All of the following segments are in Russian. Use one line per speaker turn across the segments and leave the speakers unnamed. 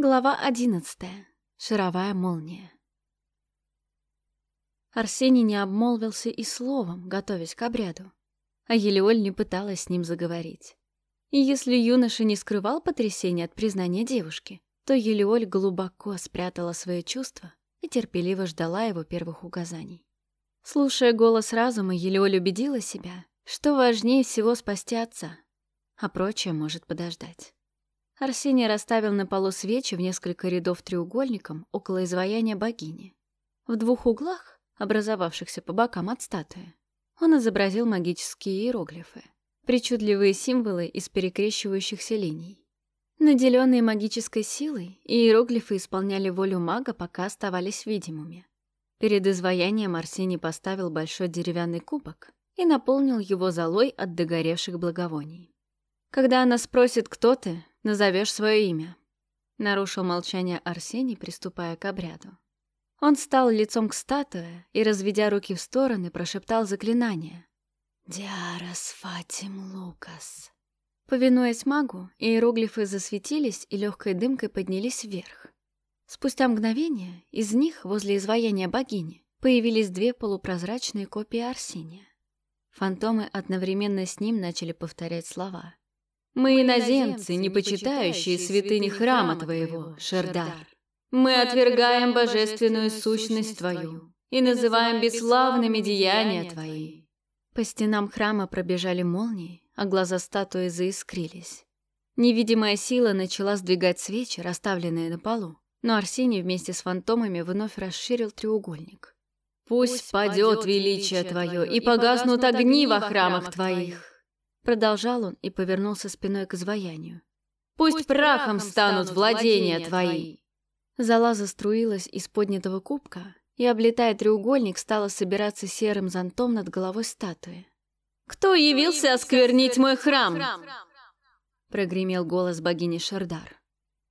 Глава одиннадцатая. Шаровая молния. Арсений не обмолвился и словом, готовясь к обряду, а Елеоль не пыталась с ним заговорить. И если юноша не скрывал потрясения от признания девушки, то Елеоль глубоко спрятала свои чувства и терпеливо ждала его первых указаний. Слушая голос разума, Елеоль убедила себя, что важнее всего спасти отца, а прочее может подождать. Арсений расставил на полу свечи в несколько рядов треугольником около изваяния богини. В двух углах, образовавшихся по бокам от статуи, он изобразил магические иероглифы, причудливые символы из перекрещивающихся линий. Наделенные магической силой, иероглифы исполняли волю мага, пока оставались видимыми. Перед изваянием Арсений поставил большой деревянный кубок и наполнил его золой от догоревших благовоний. Когда она спросит, кто ты, назовешь свое имя. Нарушил молчание Арсений, приступая к обряду. Он стал лицом к статуе и, разведя руки в стороны, прошептал заклинание. «Диарас Фатим Лукас». Повинуясь магу, иероглифы засветились и легкой дымкой поднялись вверх. Спустя мгновение из них, возле изваяния богини, появились две полупрозрачные копии Арсения. Фантомы одновременно с ним начали повторять слова. Мы иноземцы, не почитающие святыни храма Твоего, Шердар. Мы отвергаем божественную сущность Твою и называем бесславными деяния Твои. По стенам храма пробежали молнии, а глаза статуи заискрились. Невидимая сила начала сдвигать свечи, расставленные на полу, но Арсений вместе с фантомами вновь расширил треугольник. «Пусть падет величие Твое, и погаснут огни во храмах Твоих!» Продолжал он и повернулся спиной к изваянию. «Пусть прахом станут владения твои!» Зала заструилась из поднятого кубка, и, облетая треугольник, стала собираться серым зонтом над головой статуи. «Кто явился осквернить мой храм?» Прогремел голос богини Шардар.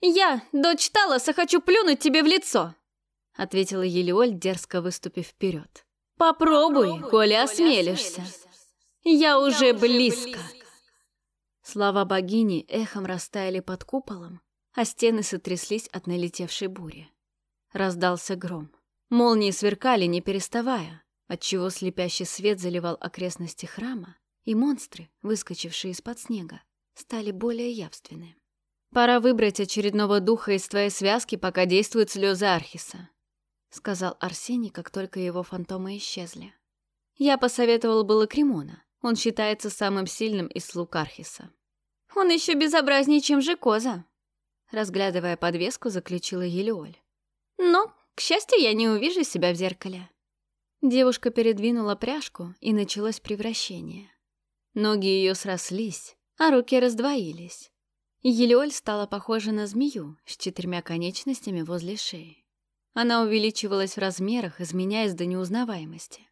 «Я, дочь Талоса, хочу плюнуть тебе в лицо!» Ответила Елеоль, дерзко выступив вперед. «Попробуй, коли осмелишься!» Я уже близко!» Слова богини эхом растаяли под куполом, а стены сотряслись от налетевшей бури. Раздался гром. Молнии сверкали, не переставая, отчего слепящий свет заливал окрестности храма, и монстры, выскочившие из-под снега, стали более явственны. «Пора выбрать очередного духа из твоей связки, пока действуют слезы Архиса», — сказал Арсений, как только его фантомы исчезли. Я посоветовал было Кремона, он считается самым сильным из слуг Архиса. Он еще безобразнее, чем Жекоза. Разглядывая подвеску, заключила Елеоль. Но, к счастью, я не увижу себя в зеркале. Девушка передвинула пряжку, и началось превращение. Ноги ее срослись, а руки раздвоились. Елеоль стала похожа на змею с четырьмя конечностями возле шеи. Она увеличивалась в размерах, изменяясь до неузнаваемости.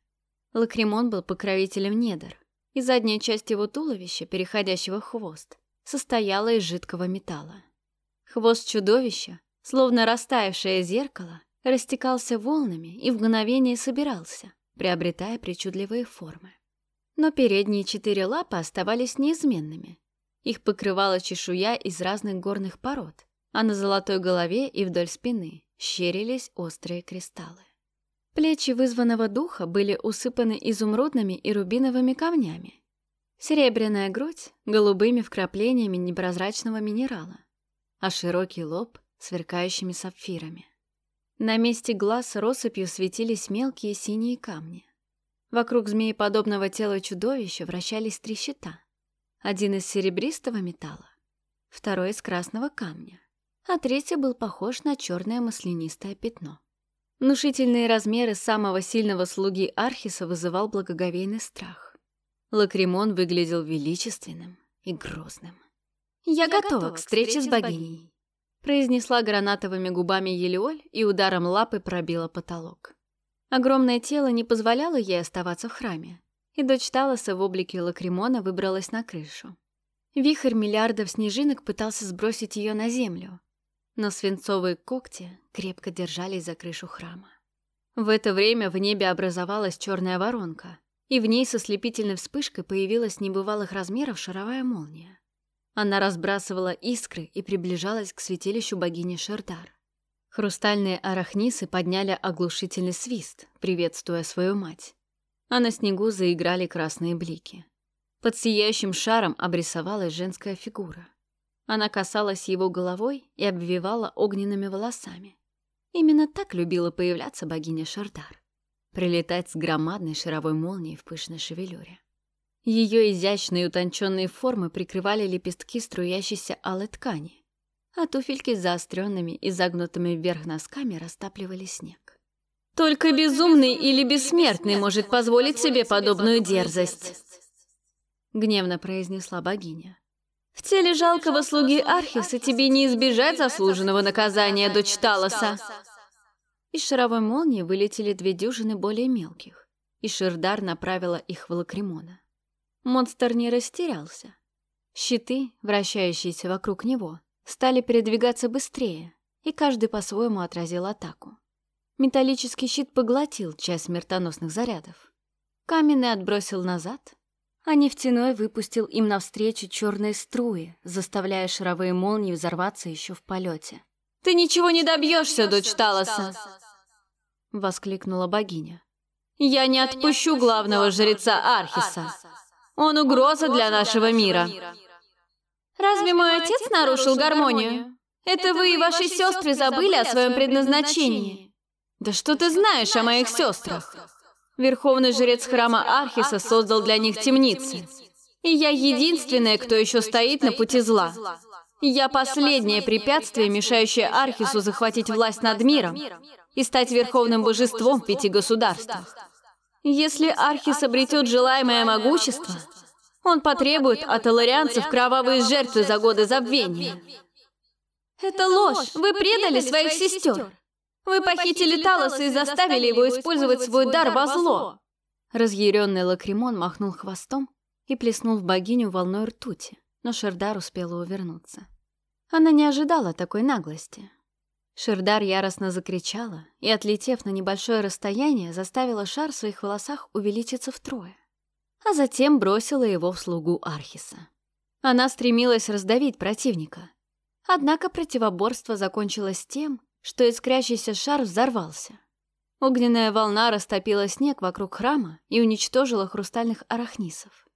Лакримон был покровителем недр, и задняя часть его туловища, переходящего в хвост, состояла из жидкого металла. Хвост чудовища, словно растаявшее зеркало, растекался волнами и в мгновение собирался, приобретая причудливые формы. Но передние четыре лапы оставались неизменными. Их покрывала чешуя из разных горных пород, а на золотой голове и вдоль спины щерились острые кристаллы. Плечи вызванного духа были усыпаны изумрудными и рубиновыми камнями. Серебряная грудь — голубыми вкраплениями непрозрачного минерала, а широкий лоб — сверкающими сапфирами. На месте глаз россыпью светились мелкие синие камни. Вокруг змееподобного тела чудовища вращались три щита. Один из серебристого металла, второй из красного камня, а третий был похож на черное маслянистое пятно. Внушительные размеры самого сильного слуги Архиса вызывал благоговейный страх. Лакримон выглядел величественным и грозным. «Я, Я готова к встрече с богиней», — произнесла гранатовыми губами Елеоль и ударом лапы пробила потолок. Огромное тело не позволяло ей оставаться в храме, и дочь Талоса в облике Лакримона выбралась на крышу. Вихрь миллиардов снежинок пытался сбросить ее на землю, но свинцовые когти крепко держались за крышу храма. В это время в небе образовалась черная воронка, и в ней со слепительной вспышкой появилась небывалых размеров шаровая молния. Она разбрасывала искры и приближалась к святилищу богини Шердар. Хрустальные арахнисы подняли оглушительный свист, приветствуя свою мать. А на снегу заиграли красные блики. Под сияющим шаром обрисовалась женская фигура. Она касалась его головой и обвивала огненными волосами. Именно так любила появляться богиня Шардар. Прилетать с громадной шаровой молнией в пышной шевелюре. Ее изящные утонченные формы прикрывали лепестки струящейся алой ткани, а туфельки с заостренными и загнутыми вверх носками растапливали снег.
«Только безумный или бессмертный может позволить себе подобную дерзость», —
гневно произнесла богиня.
«В теле жалкого слуги Архиса тебе не избежать заслуженного наказания, дочь Талоса».
Из шаровой молнии вылетели две дюжины более мелких, и Ширдар направила их в Лакримона. Монстр не растерялся. Щиты, вращающиеся вокруг него, стали передвигаться быстрее, и каждый по-своему отразил атаку. Металлический щит поглотил часть смертоносных зарядов. Каменный отбросил назад, а нефтяной выпустил им навстречу черные струи, заставляя шаровые молнии взорваться еще в полете.
«Ты ничего не добьешься, дочь Талоса!»
— воскликнула богиня.
«Я не отпущу главного жреца Архиса. Он угроза для нашего мира».
Разве мой отец нарушил гармонию? Это вы и ваши сестры забыли о своем предназначении.
Да что ты знаешь о моих сестрах? Верховный жрец храма Архиса создал для них темницы. И я единственная, кто еще стоит на пути зла. Я последнее препятствие, мешающее Архису захватить власть над миром и стать верховным божеством в пяти государствах. Если Архис обретет желаемое могущество, он потребует от аларианцев кровавые жертвы за годы забвения.
Это ложь! Вы предали своих сестер! Вы похитили Талоса и заставили его использовать свой дар во зло!»
Разъяренный Лакримон махнул хвостом и плеснул в богиню волной ртути, но Шердар успела увернуться. Она не ожидала такой наглости. Шердар яростно закричала и, отлетев на небольшое расстояние, заставила шар в своих волосах увеличиться втрое а затем бросила его в слугу Архиса. Она стремилась раздавить противника. Однако противоборство закончилось тем, что искрящийся шар взорвался. Огненная волна растопила снег вокруг храма и уничтожила хрустальных арахнисов.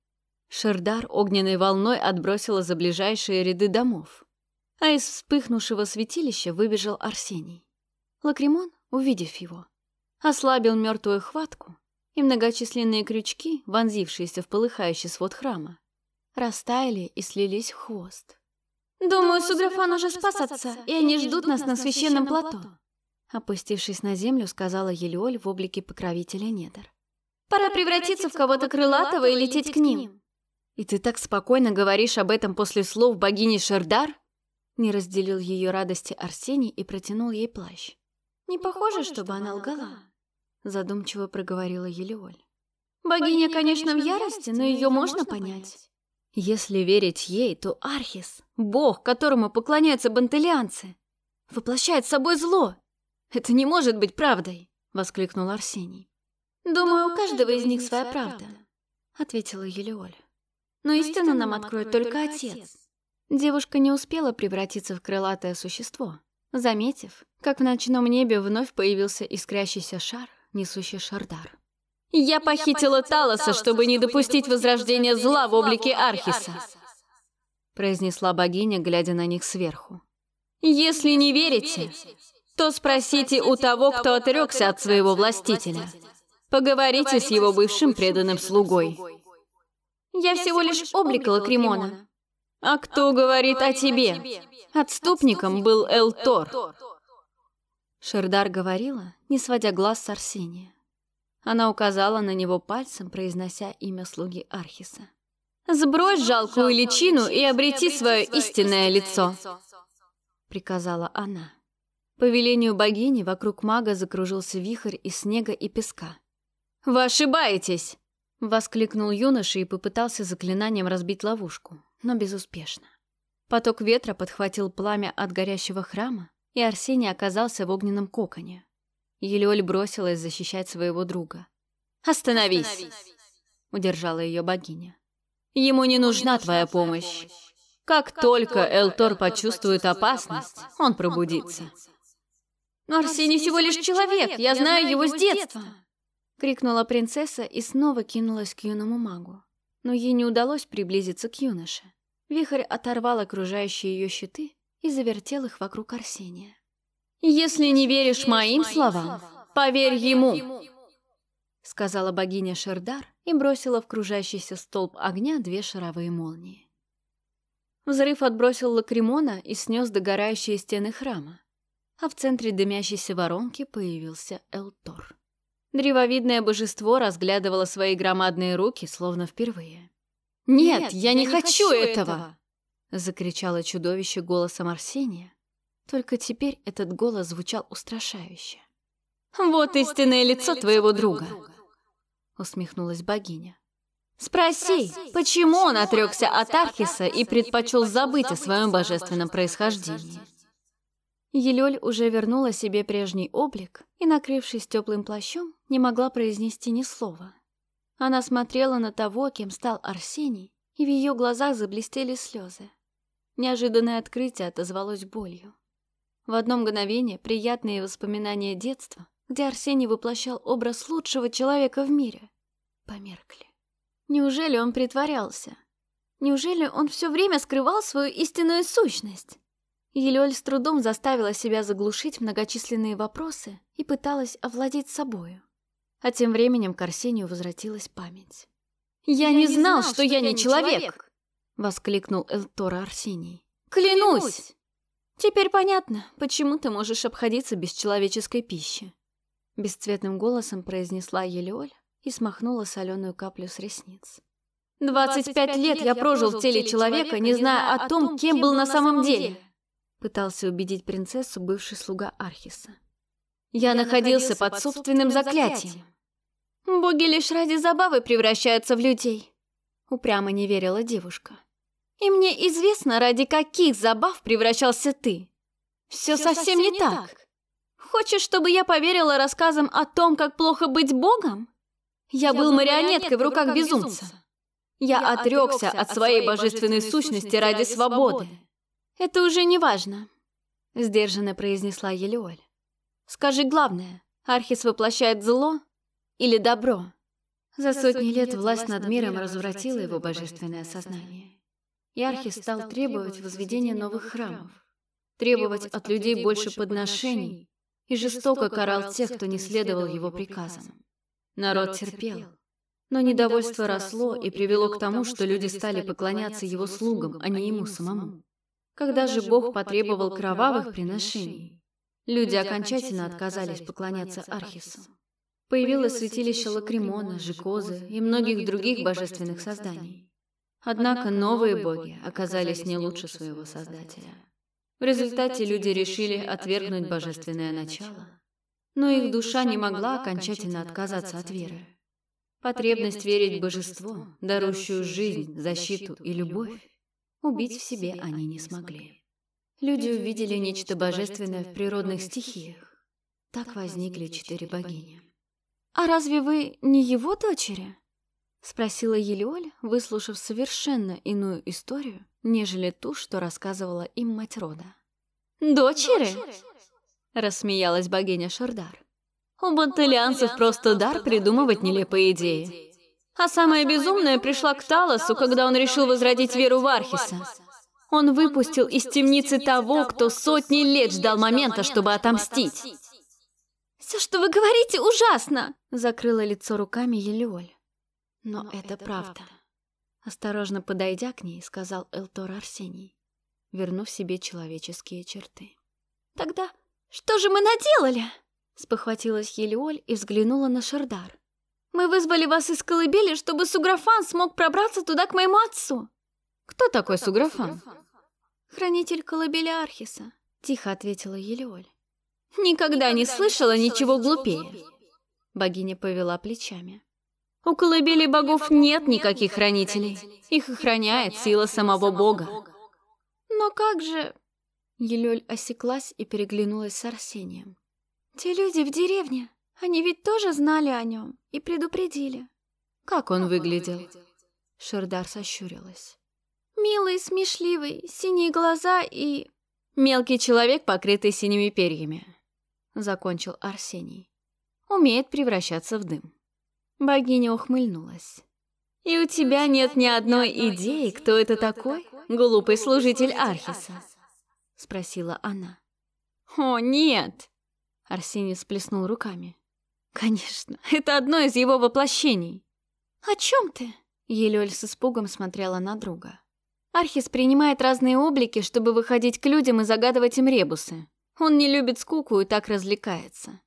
Шердар огненной волной отбросила за ближайшие ряды домов, а из вспыхнувшего святилища выбежал Арсений. Лакримон, увидев его, ослабил мертвую хватку и многочисленные крючки, вонзившиеся в полыхающий свод храма, растаяли и слились в хвост.
«Думаю, Суграфан уже спасаться, и они ждут нас на священном плато»,
опустившись на землю, сказала Елеоль в облике покровителя недр.
«Пора превратиться в кого-то крылатого и лететь к ним».
«И ты так спокойно говоришь об этом после слов богини Шердар?»
Не разделил ее радости Арсений и протянул ей плащ.
«Не похоже, чтобы она лгала»
задумчиво проговорила Елеоль.
Богиня, конечно, в ярости, но ее можно понять.
Если верить ей, то Архис, бог, которому поклоняются бантелианцы, воплощает собой зло. Это не может быть правдой, воскликнул Арсений.
Думаю, у каждого из них своя правда, ответила Елеоль. Но истину нам откроет только отец.
Девушка не успела превратиться в крылатое существо, заметив, как в ночном небе вновь появился искрящийся шар, несущий Шардар.
«Я похитила Талоса, чтобы не допустить возрождения зла в облике Архиса», произнесла богиня, глядя на них сверху. «Если не верите, то спросите у того, кто отрекся от своего властителя. Поговорите с его бывшим преданным слугой».
«Я всего лишь облик Лакримона».
«А кто говорит о тебе?» Отступником был Элтор.
Шердар говорила, не сводя глаз с Арсения. Она указала на него пальцем, произнося имя слуги Архиса.
«Сбрось жалкую личину и обрети свое истинное лицо!»
Приказала она. По велению богини вокруг мага закружился вихрь из снега и песка.
«Вы ошибаетесь!»
Воскликнул юноша и попытался заклинанием разбить ловушку, но безуспешно. Поток ветра подхватил пламя от горящего храма, и Арсений оказался в огненном коконе. Елеоль бросилась защищать своего друга.
«Остановись!» — удержала ее богиня. «Ему не нужна твоя помощь. Как только Элтор почувствует опасность, он пробудится.
Но Арсений всего лишь человек, я знаю его с детства.
Крикнула принцесса и снова кинулась к юному магу. Но ей не удалось приблизиться к юноше. Вихрь оторвал окружающие ее щиты и завертел их вокруг Арсения.
«Если не веришь моим словам, поверь ему!»
Сказала богиня Шердар и бросила в кружащийся столб огня две шаровые молнии. Взрыв отбросил лакримона и снес догорающие стены храма, а в центре дымящейся воронки появился Элтор. Древовидное божество разглядывало свои громадные руки, словно впервые.
«Нет, Нет я, не хочу этого!»
— закричало чудовище голосом Арсения. Только теперь этот голос звучал устрашающе.
«Вот истинное лицо твоего друга!»
— усмехнулась богиня.
«Спроси, почему он отрекся от Архиса и предпочел забыть о своем божественном происхождении?»
Елёль уже вернула себе прежний облик и, накрывшись теплым плащом, не могла произнести ни слова. Она смотрела на того, кем стал Арсений, и в ее глазах заблестели слезы. Неожиданное открытие отозвалось болью. В одно мгновение приятные воспоминания детства, где Арсений воплощал образ лучшего человека в мире, померкли. Неужели он притворялся? Неужели он все время скрывал свою истинную сущность? Елёль с трудом заставила себя заглушить многочисленные вопросы и пыталась овладеть собою. А тем временем к Арсению возвратилась память.
«Я, я не знал, что, что я не человек!», человек —
воскликнул Элтора Арсений.
«Клянусь!»
«Теперь понятно, почему ты можешь обходиться без человеческой пищи», — бесцветным голосом произнесла Елеоль и смахнула соленую каплю с ресниц.
«Двадцать пять лет я прожил в теле человека, не зная о том, кем был на самом деле
пытался убедить принцессу бывший слуга Архиса.
Я, находился под собственным заклятием.
Боги лишь ради забавы превращаются в людей.
Упрямо не верила девушка.
И мне известно, ради каких забав превращался ты. Все, совсем, совсем не так. так. Хочешь, чтобы я поверила рассказам о том, как плохо быть богом? Я, я был марионеткой в руках безумца.
Я, я отрекся от своей божественной сущности ради свободы.
«Это уже не важно», —
сдержанно произнесла Елеоль.
«Скажи главное, Архис воплощает зло или добро?»
За сотни лет власть над миром развратила его божественное сознание. И Архис стал требовать возведения новых храмов, требовать от людей больше подношений и жестоко карал тех, кто не следовал его приказам. Народ терпел, но недовольство росло и привело к тому, что люди стали поклоняться его слугам, а не ему самому. Когда же Бог потребовал кровавых приношений, люди окончательно отказались поклоняться Архису. Появилось святилище Лакримона, Жикозы и многих других божественных созданий. Однако новые боги оказались не лучше своего создателя. В результате люди решили отвергнуть божественное начало, но их душа не могла окончательно отказаться от веры. Потребность верить в божество, дарующую жизнь, защиту и любовь, Убить в себе они не смогли. Люди увидели нечто божественное в природных стихиях. Так возникли четыре богини.
«А разве вы не его дочери?»
Спросила Елеоль, выслушав совершенно иную историю, нежели ту, что рассказывала им мать рода.
«Дочери?» Рассмеялась богиня Шардар. «У бантелианцев просто дар придумывать нелепые идеи. А самая безумная пришла к Талосу, когда он решил возродить веру в Архиса. Он выпустил из темницы того, кто сотни лет ждал момента, чтобы отомстить.
«Все, что вы говорите, ужасно!»
Закрыла лицо руками Елеоль. Но, Но это, это правда. правда. Осторожно подойдя к ней, сказал Элтор Арсений, вернув себе человеческие черты.
«Тогда что же мы наделали?»
Спохватилась Елеоль и взглянула на Шердар.
Мы вызвали вас из колыбели, чтобы Суграфан смог пробраться туда к моему отцу.
Кто такой Суграфан?
Хранитель колыбели Архиса,
тихо ответила Елеоль.
Никогда не слышала ничего глупее.
Богиня повела плечами.
У колыбели богов нет никаких хранителей. Их охраняет сила самого бога.
Но как же...
Елёль осеклась и переглянулась с Арсением.
Те люди в деревне, они ведь тоже знали о нем и предупредили.
Как он выглядел? Шердар сощурилась.
Милый, смешливый, синие глаза и...
Мелкий человек, покрытый синими перьями. Закончил Арсений. Умеет превращаться в дым. Богиня ухмыльнулась. «И у тебя нет ни одной идеи, кто это такой, глупый служитель Архиса?» Спросила она. «О, нет!» Арсений сплеснул руками. «Конечно, это одно из его воплощений».
«О чем ты?»
Елёль с испугом смотрела на друга.
Архис принимает разные облики, чтобы выходить к людям и загадывать им ребусы. Он не любит скуку и так развлекается.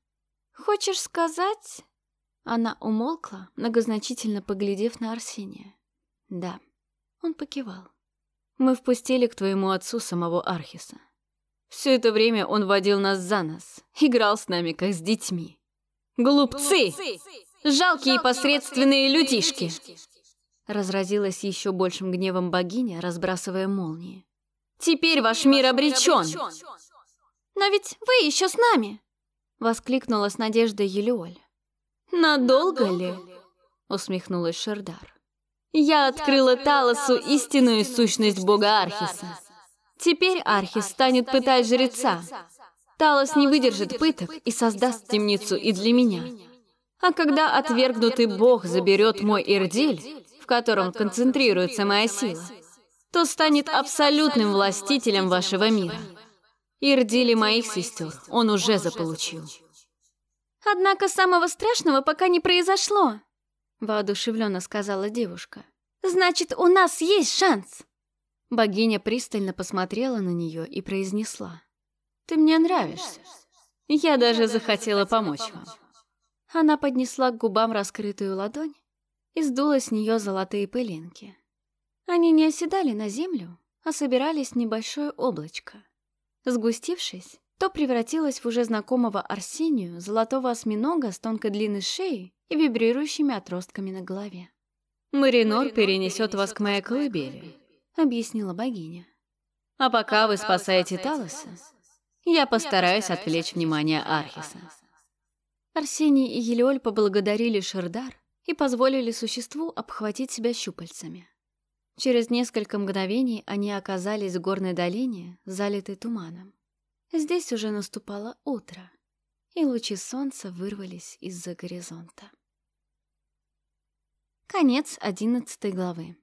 «Хочешь сказать...»
Она умолкла, многозначительно поглядев на Арсения. «Да». Он покивал. «Мы впустили к твоему отцу самого Архиса. Все это время он водил нас за нос, играл с нами, как с детьми.
Глупцы! Жалкие и посредственные людишки!»
Разразилась еще большим гневом богиня, разбрасывая молнии.
«Теперь ваш мир обречен!»
«Но ведь вы еще с нами!»
Воскликнула с надеждой Елеоль.
«Надолго ли?»
Усмехнулась Шердар.
«Я открыла Талосу истинную сущность бога Архиса. Теперь Архис станет пытать жреца. Талос не выдержит пыток и создаст темницу и для меня. А когда отвергнутый бог заберет мой Ирдиль, в котором концентрируется моя сила, то станет абсолютным властителем вашего мира. Ирдили моих сестер он уже заполучил.
Однако самого страшного пока не произошло,
воодушевленно сказала девушка.
Значит, у нас есть шанс.
Богиня пристально посмотрела на нее и произнесла. «Ты мне нравишься. Я даже захотела помочь вам». Она поднесла к губам раскрытую ладонь и сдула с нее золотые пылинки. Они не оседали на землю, а собирались в небольшое облачко. Сгустившись, то превратилось в уже знакомого Арсению золотого осьминога с тонкой длинной шеей и вибрирующими отростками на голове.
«Маринор перенесет вас к моей колыбели», —
объяснила богиня.
«А пока вы спасаете Талоса, я постараюсь отвлечь внимание Архиса».
Арсений и Елеоль поблагодарили Шердар и позволили существу обхватить себя щупальцами. Через несколько мгновений они оказались в горной долине, залитой туманом. Здесь уже наступало утро, и лучи солнца вырвались из-за горизонта. Конец одиннадцатой главы.